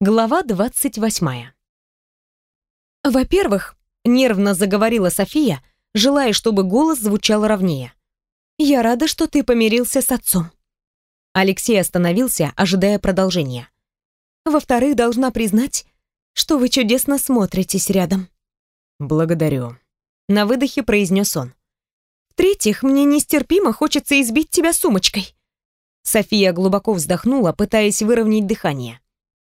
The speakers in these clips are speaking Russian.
Глава двадцать восьмая. Во-первых, нервно заговорила София, желая, чтобы голос звучал ровнее. Я рада, что ты помирился с отцом. Алексей остановился, ожидая продолжения. Во-вторых, должна признать, что вы чудесно смотритесь рядом. Благодарю. На выдохе произнес он. В-третьих, мне нестерпимо хочется избить тебя сумочкой. София глубоко вздохнула, пытаясь выровнять дыхание.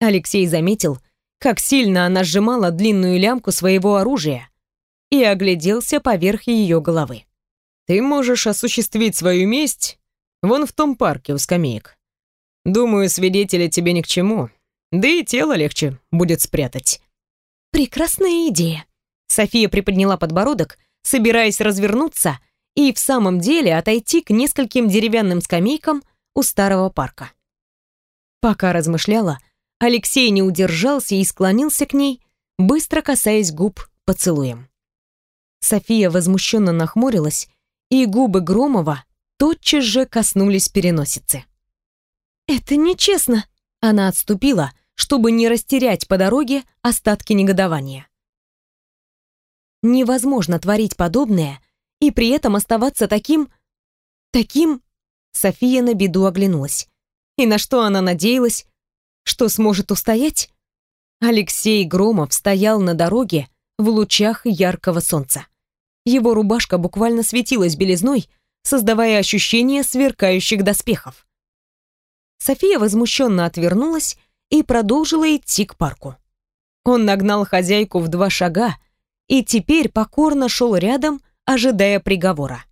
Алексей заметил, как сильно она сжимала длинную лямку своего оружия и огляделся поверх ее головы. «Ты можешь осуществить свою месть вон в том парке у скамеек. Думаю, свидетели тебе ни к чему, да и тело легче будет спрятать». «Прекрасная идея». София приподняла подбородок, собираясь развернуться и в самом деле отойти к нескольким деревянным скамейкам у старого парка. Пока размышляла, Алексей не удержался и склонился к ней, быстро касаясь губ поцелуем. София возмущенно нахмурилась, и губы Громова тотчас же коснулись переносицы. «Это нечестно!» Она отступила, чтобы не растерять по дороге остатки негодования. Невозможно творить подобное и при этом оставаться таким... таким... София на беду оглянулась. И на что она надеялась? Что сможет устоять? Алексей Громов стоял на дороге в лучах яркого солнца. Его рубашка буквально светилась белизной, создавая ощущение сверкающих доспехов. София возмущенно отвернулась и продолжила идти к парку. Он нагнал хозяйку в два шага и теперь покорно шел рядом, ожидая приговора.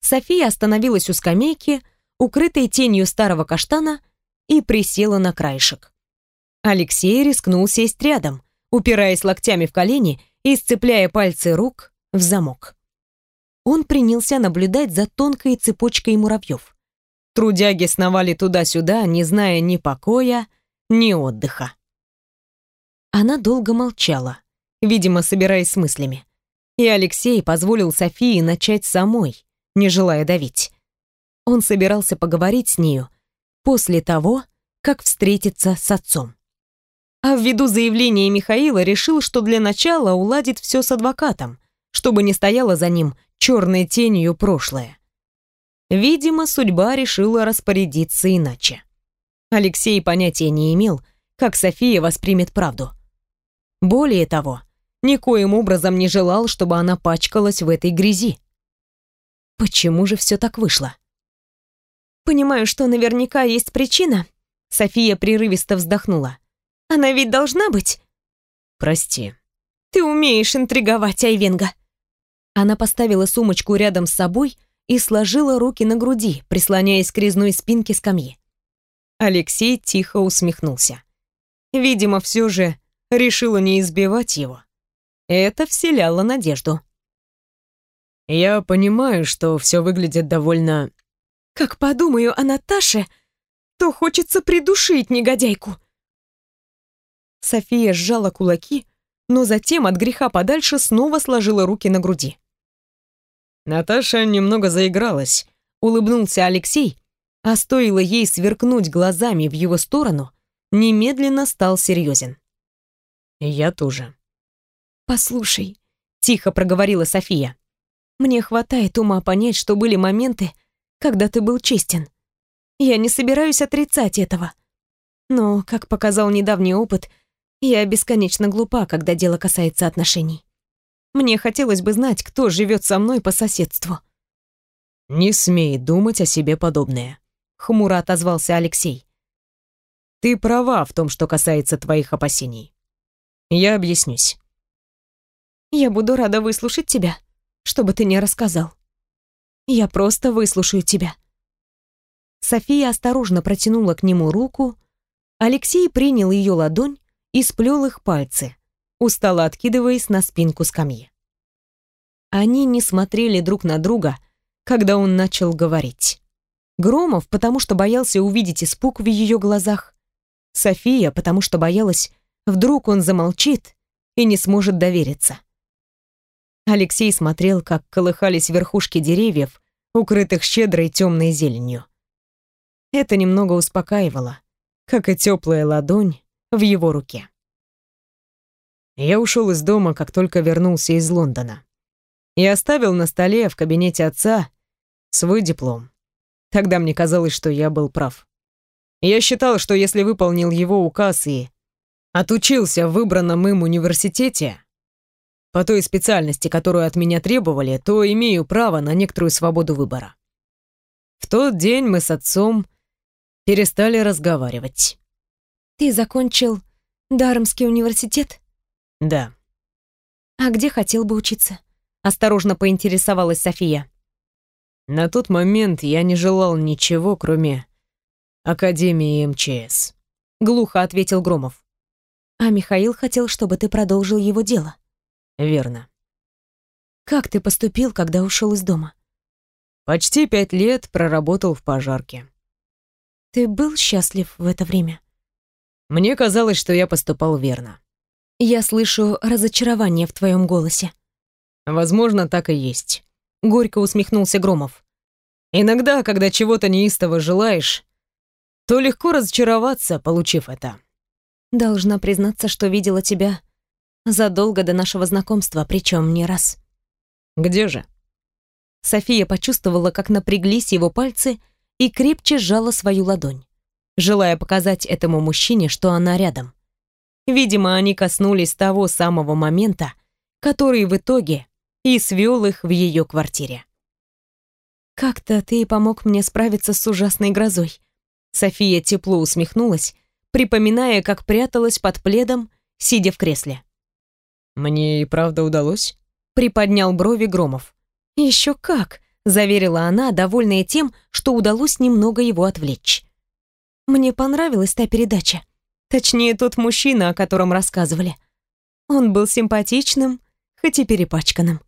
София остановилась у скамейки, укрытой тенью старого каштана, и присела на краешек. Алексей рискнул сесть рядом, упираясь локтями в колени и сцепляя пальцы рук в замок. Он принялся наблюдать за тонкой цепочкой муравьев. Трудяги сновали туда-сюда, не зная ни покоя, ни отдыха. Она долго молчала, видимо, собираясь с мыслями. И Алексей позволил Софии начать самой, не желая давить. Он собирался поговорить с нею, после того, как встретиться с отцом. А ввиду заявления Михаила решил, что для начала уладит все с адвокатом, чтобы не стояло за ним черной тенью прошлое. Видимо, судьба решила распорядиться иначе. Алексей понятия не имел, как София воспримет правду. Более того, никоим образом не желал, чтобы она пачкалась в этой грязи. Почему же все так вышло? Понимаю, что наверняка есть причина. София прерывисто вздохнула. Она ведь должна быть. Прости. Ты умеешь интриговать, Айвенга. Она поставила сумочку рядом с собой и сложила руки на груди, прислоняясь к резной спинке скамьи. Алексей тихо усмехнулся. Видимо, все же решила не избивать его. Это вселяло надежду. «Я понимаю, что все выглядит довольно как подумаю о Наташе, то хочется придушить негодяйку. София сжала кулаки, но затем от греха подальше снова сложила руки на груди. Наташа немного заигралась, улыбнулся Алексей, а стоило ей сверкнуть глазами в его сторону, немедленно стал серьезен. Я тоже. Послушай, тихо проговорила София. Мне хватает ума понять, что были моменты, когда ты был честен. Я не собираюсь отрицать этого. Но, как показал недавний опыт, я бесконечно глупа, когда дело касается отношений. Мне хотелось бы знать, кто живет со мной по соседству. «Не смей думать о себе подобное», — хмуро отозвался Алексей. «Ты права в том, что касается твоих опасений. Я объяснюсь». «Я буду рада выслушать тебя, чтобы ты не рассказал». Я просто выслушаю тебя». София осторожно протянула к нему руку. Алексей принял ее ладонь и сплел их пальцы, устало откидываясь на спинку скамьи. Они не смотрели друг на друга, когда он начал говорить. Громов, потому что боялся увидеть испуг в ее глазах. София, потому что боялась, вдруг он замолчит и не сможет довериться. Алексей смотрел, как колыхались верхушки деревьев, укрытых щедрой темной зеленью. Это немного успокаивало, как и теплая ладонь в его руке. Я ушел из дома, как только вернулся из Лондона. И оставил на столе в кабинете отца свой диплом. Тогда мне казалось, что я был прав. Я считал, что если выполнил его указ и отучился в выбранном им университете, по той специальности, которую от меня требовали, то имею право на некоторую свободу выбора. В тот день мы с отцом перестали разговаривать. «Ты закончил Дармский университет?» «Да». «А где хотел бы учиться?» Осторожно поинтересовалась София. На тот момент я не желал ничего, кроме Академии МЧС. Глухо ответил Громов. А Михаил хотел, чтобы ты продолжил его дело. Верно. Как ты поступил, когда ушел из дома? Почти пять лет проработал в пожарке. Ты был счастлив в это время? Мне казалось, что я поступал верно. Я слышу разочарование в твоем голосе. Возможно, так и есть. Горько усмехнулся Громов. Иногда, когда чего-то неистово желаешь, то легко разочароваться, получив это. Должна признаться, что видела тебя задолго до нашего знакомства, причем не раз. Где же? София почувствовала, как напряглись его пальцы и крепче сжала свою ладонь, желая показать этому мужчине, что она рядом. Видимо, они коснулись того самого момента, который в итоге и свел их в ее квартире. «Как-то ты помог мне справиться с ужасной грозой». София тепло усмехнулась, припоминая, как пряталась под пледом, сидя в кресле. «Мне и правда удалось?» — приподнял брови Громов. «Еще как!» — заверила она, довольная тем, что удалось немного его отвлечь. «Мне понравилась та передача. Точнее, тот мужчина, о котором рассказывали. Он был симпатичным, хоть и перепачканным.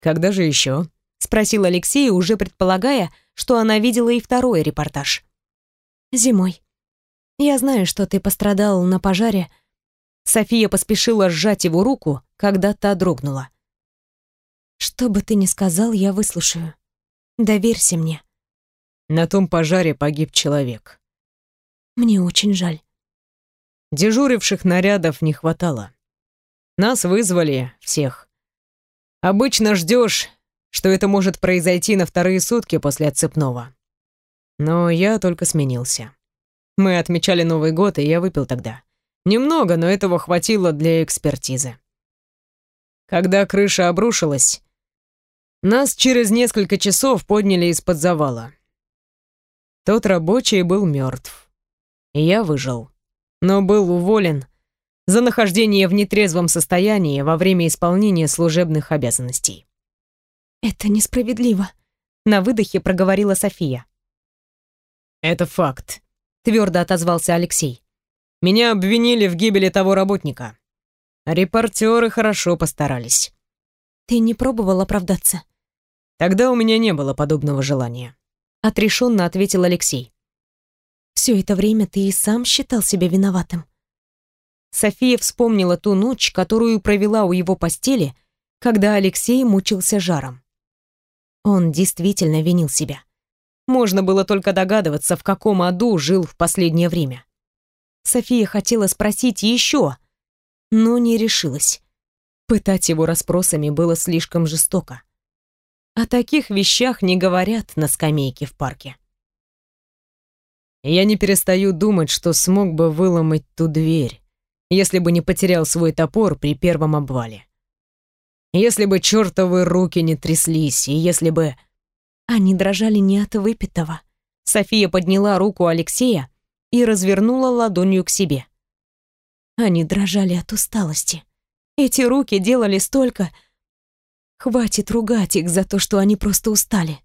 «Когда же еще?» — спросил Алексей, уже предполагая, что она видела и второй репортаж. «Зимой. Я знаю, что ты пострадал на пожаре». София поспешила сжать его руку, когда та дрогнула. «Что бы ты ни сказал, я выслушаю. Доверься мне». На том пожаре погиб человек. Мне очень жаль. Дежуривших нарядов не хватало. Нас вызвали всех. Обычно ждешь, что это может произойти на вторые сутки после отцепного. Но я только сменился. Мы отмечали Новый год, и я выпил тогда. Немного, но этого хватило для экспертизы. Когда крыша обрушилась, нас через несколько часов подняли из-под завала. Тот рабочий был мертв. И я выжил. Но был уволен за нахождение в нетрезвом состоянии во время исполнения служебных обязанностей. «Это несправедливо», — на выдохе проговорила София. «Это факт», — твердо отозвался Алексей. «Меня обвинили в гибели того работника. Репортеры хорошо постарались». «Ты не пробовал оправдаться?» «Тогда у меня не было подобного желания», — отрешенно ответил Алексей. «Все это время ты и сам считал себя виноватым?» София вспомнила ту ночь, которую провела у его постели, когда Алексей мучился жаром. Он действительно винил себя. Можно было только догадываться, в каком аду жил в последнее время. София хотела спросить еще, но не решилась. Пытать его расспросами было слишком жестоко. О таких вещах не говорят на скамейке в парке. Я не перестаю думать, что смог бы выломать ту дверь, если бы не потерял свой топор при первом обвале. Если бы чертовы руки не тряслись, и если бы... Они дрожали не от выпитого. София подняла руку Алексея и развернула ладонью к себе. Они дрожали от усталости. Эти руки делали столько... Хватит ругать их за то, что они просто устали.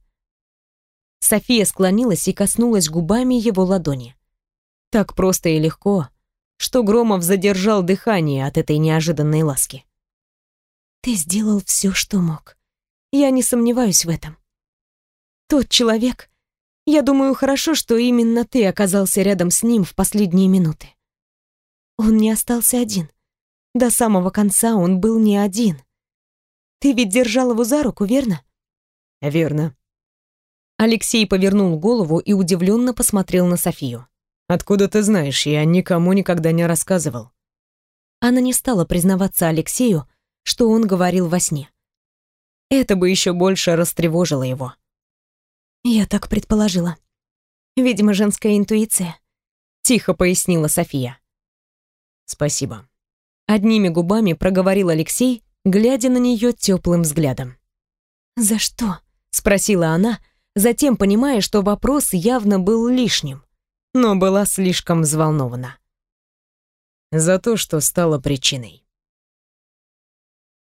София склонилась и коснулась губами его ладони. Так просто и легко, что Громов задержал дыхание от этой неожиданной ласки. «Ты сделал все, что мог. Я не сомневаюсь в этом. Тот человек... Я думаю, хорошо, что именно ты оказался рядом с ним в последние минуты. Он не остался один. До самого конца он был не один. Ты ведь держал его за руку, верно?» «Верно». Алексей повернул голову и удивленно посмотрел на Софию. Откуда ты знаешь? Я никому никогда не рассказывал. Она не стала признаваться Алексею, что он говорил во сне. Это бы еще больше растревожило его. Я так предположила. Видимо, женская интуиция, тихо пояснила София. Спасибо. Одними губами проговорил Алексей, глядя на нее теплым взглядом. «За что?» — спросила она, затем понимая, что вопрос явно был лишним, но была слишком взволнована. «За то, что стала причиной».